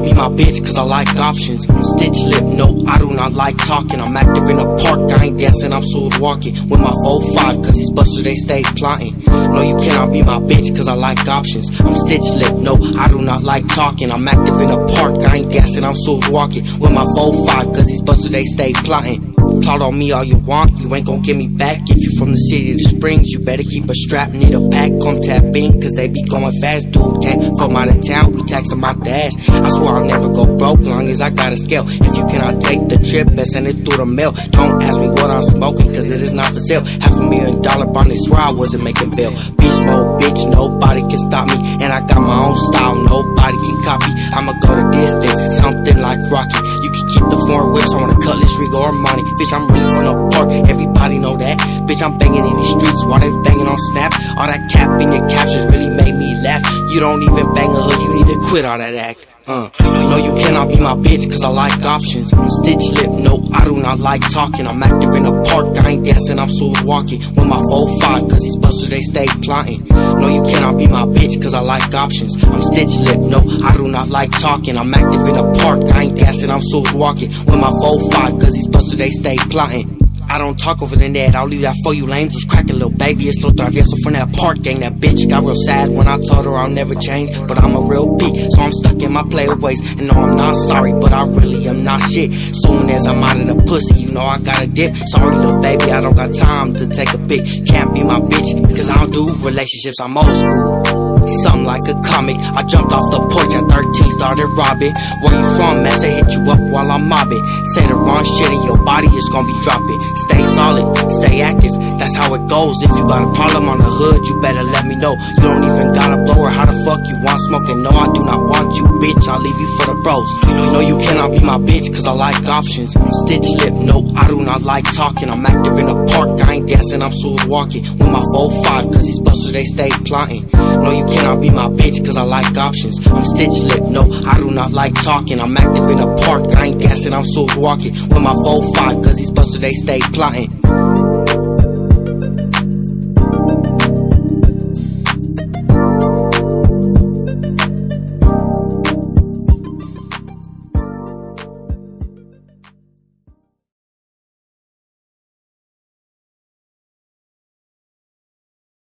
bitch cause I like options. I'm stitch lip, no, I do not like talking. I'm active in the park, I ain't dancing, I'm smooth walking. With my 4-5, cause these busters they stay plotting. No, you cannot be my bitch cause I like options. I'm stitch lip, no, I do not like talking. I'm active in the park, I ain't dancing, I'm smooth walking. With my 4-5, cause these busters they stay plotting. Plot on me all you want, you ain't gon' get me back. If you from the city to Springs, you better keep a strap, need a pack, come tap in, cause they be going fast. Dude can't from out of town, we tax them out the ass. I swear I'll never go broke, long as I got a scale. If you cannot take the trip, let's send it through the mail. Don't ask me what I'm smoking, cause it is not for sale. Half a million dollar bond, they swear I wasn't making bail. Beast mode, bitch, nobody can stop me. And I got my own style, nobody can copy. I'ma go the distance, something like Rocky. The foreign whips on a cutlass, Rigo or money. Bitch, I'm really from the everybody know that. Bitch, I'm banging in these streets while they banging on Snap. All that cap in your captions really made me laugh. You don't even bang a hood, you need to quit all that act. Uh, no, you cannot be my bitch, cause I like options. I'm stitch lip, no, I do not like talking. I'm active in the park, I ain't dancing, I'm smooth walking. With my 4-5, cause these busters they stay plotting. No, you cannot be my bitch, cause I like options. I'm stitch lip, no, I do not like talking. I'm active in the park, I ain't dancing, I'm smooth walking. With my 4-5, cause these busters they stay plotting. I don't talk over the net, I'll leave that for you lames. Was cracking little baby, it's Lil Travieso from that park gang. That bitch got real sad when I told her I'll never change. But I'm a real P, so I'm stuck in my player ways. And no, I'm not sorry, but I really am not shit. Soon as I'm out of the pussy, you know I gotta dip. Sorry, little baby, I don't got time to take a pic. Can't be my bitch, cause I don't do relationships, I'm old school. Something like a comic. I jumped off the porch at 13, started robbing. Where you from, man? Say hit you up while I'm mobbing. Say the wrong shit and your body is gonna be dropping. Stay solid, stay active. That's how it goes. If you got a problem on the hood, you better let me know. You don't even got a blower. How the fuck you want smoking? No, I do not bitch. I'll leave you for the bros. You know you cannot be my bitch, cause I like options. I'm stitch lip, no, I do not like talking. I'm active in the park, I ain't dancing, I'm smooth walking. With my 4-5, cause these busters they stay plotting. No, you cannot be my bitch, cause I like options. I'm stitch lip, no, I do not like talking. I'm active in the park, I ain't dancing, I'm smooth walking. With my 4-5, cause these busters they stay plotting.